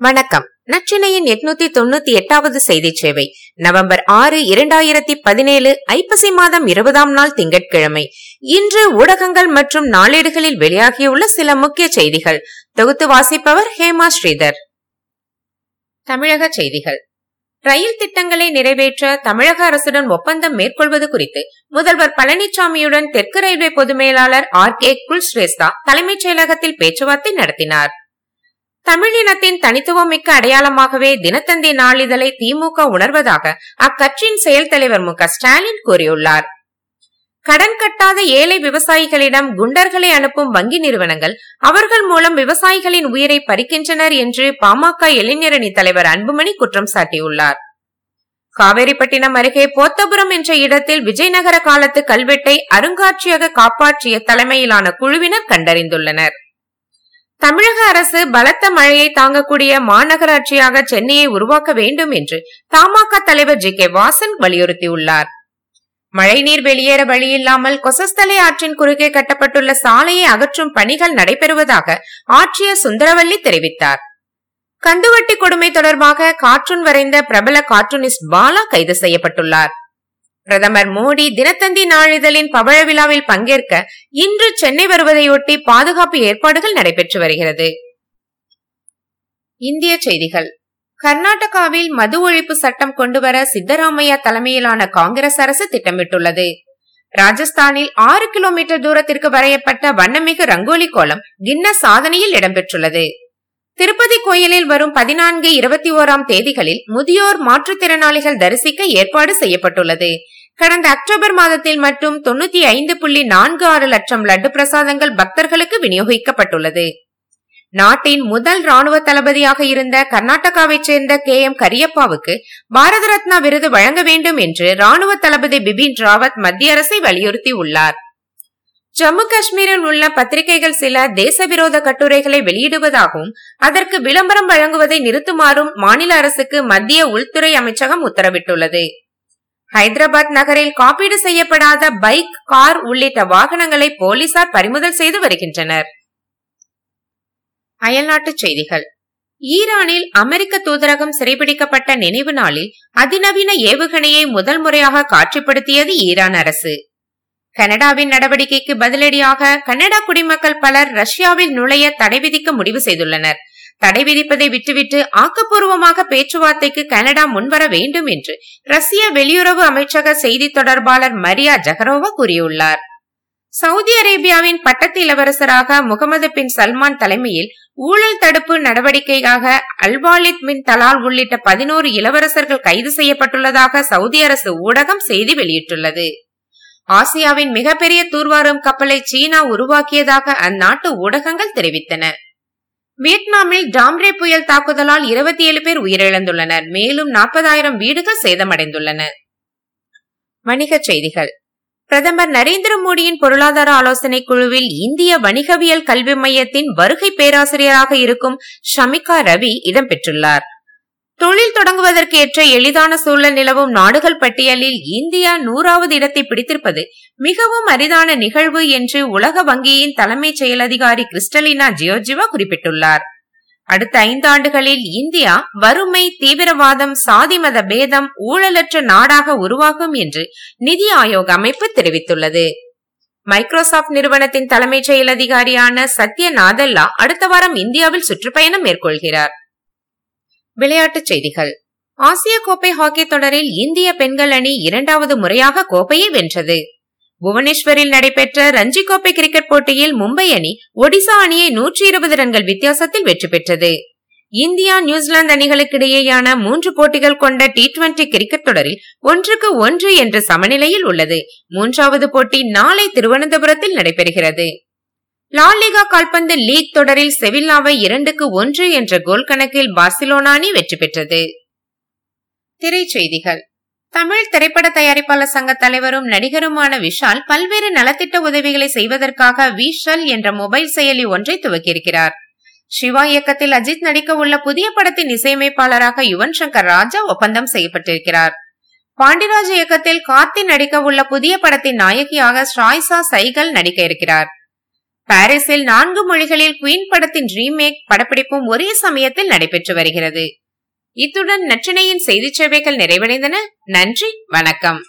வணக்கம். நச்சினையின் எட்நூத்தி தொண்ணூத்தி எட்டாவது செய்தி சேவை. நவம்பர் ஆறு இரண்டாயிரத்தி பதினேழு ஐப்பசி மாதம் இருபதாம் நாள் திங்கட்கிழமை. இன்று ஊடகங்கள் மற்றும் நாளேடுகளில் வெளியாகியுள்ள சில முக்கிய செய்திகள். தொகுத்து வாசிப்பவர் ஹேமா ஸ்ரீதர். தமிழக செய்திகள். ரயில் திட்டங்களை நிறைவேற்ற தமிழக அரசுடன் ஒப்பந்தம் மேற்கொள்வது குறித்து முதல்வர் பழனிசாமியுடன் தெற்கு ரயில்வே பொதுமேலாளர் ஆர் கே குல்ஸ்ரேஸ்தா தலைமைச் செயலகத்தில் பேச்சுவார்த்தை நடத்தினார். தமிழினத்தின் தனித்துவம் மிக்க அடையாளமாகவே தினத்தந்தி நாளிதழை திமுக உணர்வதாக அக்கட்சியின் செயல் தலைவர் மு ஸ்டாலின் கூறியுள்ளார். கடன் கட்டாத ஏழை விவசாயிகளிடம் குண்டர்களை அனுப்பும் வங்கி நிறுவனங்கள் அவர்கள் மூலம் விவசாயிகளின் உயிரை பறிக்கின்றனர் என்று பாமக இளைஞரணி தலைவர் அன்புமணி குற்றம் சாட்டியுள்ளார். காவேரிப்பட்டினம் அருகே போத்தபுரம் என்ற இடத்தில் விஜயநகர காலத்து கல்வெட்டை அருங்காட்சியக காப்பாற்றிய தலைமையிலான குழுவினர் கண்டறிந்துள்ளனர். தமிழக அரசு பலத்த மழையை தாங்கக்கூடிய மாநகராட்சியாக சென்னையை உருவாக்க வேண்டும் என்று தமாக தலைவர் ஜி கே வாசன் வலியுறுத்தியுள்ளார். மழைநீர் வெளியேற வழியில்லாமல் கொசஸ்தலை ஆற்றின் குறுக்கே கட்டப்பட்டுள்ள சாலையை அகற்றும் பணிகள் நடைபெறுவதாக ஆட்சியர் சுந்தரவல்லி தெரிவித்தார். கந்துவட்டி கொடுமை தொடர்பாக கார்ட்டூன் வரைந்த பிரபல கார்ட்டூனிஸ்ட் பாலா கைது செய்யப்பட்டுள்ளார். பிரதமர் மோடி தினத்தந்தி நாளிதழின் பவழ விழாவில் பங்கேற்க இன்று சென்னை வருவதையொட்டி பாதுகாப்பு ஏற்பாடுகள் நடைபெற்று வருகிறது. இந்திய செய்திகள். கர்நாடகாவில் மது ஒழிப்பு சட்டம் கொண்டுவர சித்தராமையா தலைமையிலான காங்கிரஸ் அரசு திட்டமிட்டுள்ளது. ராஜஸ்தானில் ஆறு கிலோமீட்டர் தூரத்திற்கு வரையப்பட்ட வண்ணமிகு ரங்கோலி கோலம் கின்னஸ் சாதனையில் இடம்பெற்றுள்ளது. திருப்பதி கோயிலில் வரும் பதினான்கு இருபத்தி ஓராம் தேதிகளில் முதியோர் மாற்றுத்திறனாளிகள் தரிசிக்க ஏற்பாடு செய்யப்பட்டுள்ளது. கடந்த அக்டோபர் மாதத்தில் மட்டும் தொண்ணூத்தி ஐந்து புள்ளி நான்கு ஆறு லட்சம் லட்டு பிரசாதங்கள் பக்தர்களுக்கு விநியோகிக்கப்பட்டுள்ளது. நாட்டின் முதல் ராணுவ தளபதியாக இருந்த கர்நாடகாவைச் சேர்ந்த கே எம் கரியப்பாவுக்கு பாரத ரத்னா விருது வழங்க வேண்டும் என்று ராணுவ தளபதி பிபின் ராவத் மத்திய அரசை வலியுறுத்தியுள்ளார் ஜம்மு காஷ்மீரில் உள்ள பத்திரிகைகள் சில தேசவிரோத கட்டுரைகளை வெளியிடுவதாகவும் அதற்கு விளம்பரம் வழங்குவதை நிறுத்துமாறும் மாநில அரசுக்கு மத்திய உள்துறை அமைச்சகம் உத்தரவிட்டுள்ளது. ஹைதராபாத் நகரில் காப்பீடு செய்யப்படாத பைக் கார் உள்ளிட்ட வாகனங்களை போலீசார் பறிமுதல் செய்து வருகின்றனர். அயல்நாட்டுச் செய்திகள். ஈரானில் அமெரிக்க தூதரகம் சிறைபிடிக்கப்பட்ட நினைவு நாளில் அதிநவீன ஏவுகணையை முதல் முறையாக காட்சிப்படுத்தியது ஈரான் அரசு. கனடாவின் நடவடிக்கைக்கு பதிலடியாக கனடா குடிமக்கள் பலர் ரஷ்யாவில் நுழைய தடை விதிக்க முடிவு செய்துள்ளனர். தடை விதிப்பதை விட்டுவிட்டு ஆக்கப்பூர்வமாக பேச்சுவார்த்தைக்கு கனடா முன்வர வேண்டும் என்று ரஷ்ய வெளியுறவு அமைச்சக செய்தி தொடர்பாளர் மரியா ஜகரோவா கூறியுள்ளார். சவுதி அரேபியாவின் பட்டத்து இளவரசராக முகமது பின் சல்மான் தலைமையில் ஊழல் தடுப்பு நடவடிக்கையாக அல்வாலித் பின் தலால் உள்ளிட்ட பதினோரு இளவரசர்கள் கைது செய்யப்பட்டுள்ளதாக சவுதி அரசு ஊடகம் செய்தி வெளியிட்டுள்ளது. ஆசியாவின் மிகப்பெரிய தூர்வாரும் கப்பலை சீனா உருவாக்கியதாக அந்நாட்டு ஊடகங்கள் தெரிவித்தன. வியட்நாமில் டாம்ரே புயல் தாக்குதலால் இருபத்தி ஏழு பேர் உயிரிழந்துள்ளனர். மேலும் நாற்பதாயிரம் வீடுகள் சேதமடைந்துள்ளன. வணிகச் செய்திகள். பிரதமர் நரேந்திர மோடியின் பொருளாதார ஆலோசனை குழுவில் இந்திய வணிகவியல் கல்வி மையத்தின் வருகை பேராசிரியராக இருக்கும் ஷமிகா ரவி இடம்பெற்றுள்ளார். தொழில் தொடங்குவதற்கு ஏற்ற எளிதான சூழல் நிலவும் நாடுகள் பட்டியலில் இந்தியா நூறாவது இடத்தை பிடித்திருப்பது மிகவும் அரிதான நிகழ்வு என்று உலக வங்கியின் தலைமைச் செயல் அதிகாரி கிறிஸ்டலினா ஜியோஜிவா குறிப்பிட்டுள்ளார். அடுத்த ஐந்தாண்டுகளில் இந்தியா வறுமை தீவிரவாதம் சாதி மத பேதம் ஊழலற்ற நாடாக உருவாகும் என்று நிதி ஆயோக் அமைப்பு தெரிவித்துள்ளது. மைக்ரோசாப்ட் நிறுவனத்தின் தலைமைச் செயல் அதிகாரியான சத்ய நாதல்லா அடுத்த வாரம் இந்தியாவில் சுற்றுப்பயணம் மேற்கொள்கிறார். விளையாட்டுச் செய்திகள். ஆசிய கோப்பை ஹாக்கி தொடரில் இந்திய பெண்கள் அணி இரண்டாவது முறையாக கோப்பையை வென்றது. புவனேஸ்வரில் நடைபெற்ற ரஞ்சி கோப்பை கிரிக்கெட் போட்டியில் மும்பை அணி ஒடிசா அணியை நூற்றி இருபது ரன்கள் வித்தியாசத்தில் வெற்றி பெற்றது. இந்தியா நியூசிலாந்து அணிகளுக்கிடையேயான மூன்று போட்டிகள் கொண்ட டி டுவெண்டி கிரிக்கெட் தொடரில் ஒன்றுக்கு ஒன்று என்ற சமநிலையில் உள்ளது. மூன்றாவது போட்டி நாளை திருவனந்தபுரத்தில் நடைபெறுகிறது. லாலிகா கால்பந்து லீக் தொடரில் செவில்லாவை இரண்டுக்கு ஒன்று என்ற கோல் கணக்கில் பார்சிலோனா அணி வெற்றி பெற்றது. திரைச்செய்திகள். தமிழ் திரைப்பட தயாரிப்பாளர் சங்க தலைவரும் நடிகருமான விஷால் பல்வேறு நலத்திட்ட உதவிகளை செய்வதற்காக விஷல் என்ற மொபைல் செயலி ஒன்றை துவக்கியிருக்கிறார். சிவா இயக்கத்தில் அஜித் நடிக்க உள்ள புதிய படத்தின் இசையமைப்பாளராக யுவன் சங்கர் ராஜா ஒப்பந்தம் செய்யப்பட்டிருக்கிறார். பாண்டிராஜ் இயக்கத்தில் கார்த்தி நடிக்க உள்ள புதிய படத்தின் நாயகியாக ஸ்ராய்சா சைகல் நடிக்க இருக்கிறார். பாரிஸில் நான்கு மொழிகளில் குயின் படத்தின் ரீமேக் படப்பிடிப்பும் ஒரே சமயத்தில் நடைபெற்று வருகிறது. இத்துடன் நற்றினையின் செய்தி சேவைகள் நிறைவடைந்தன. நன்றி. வணக்கம்.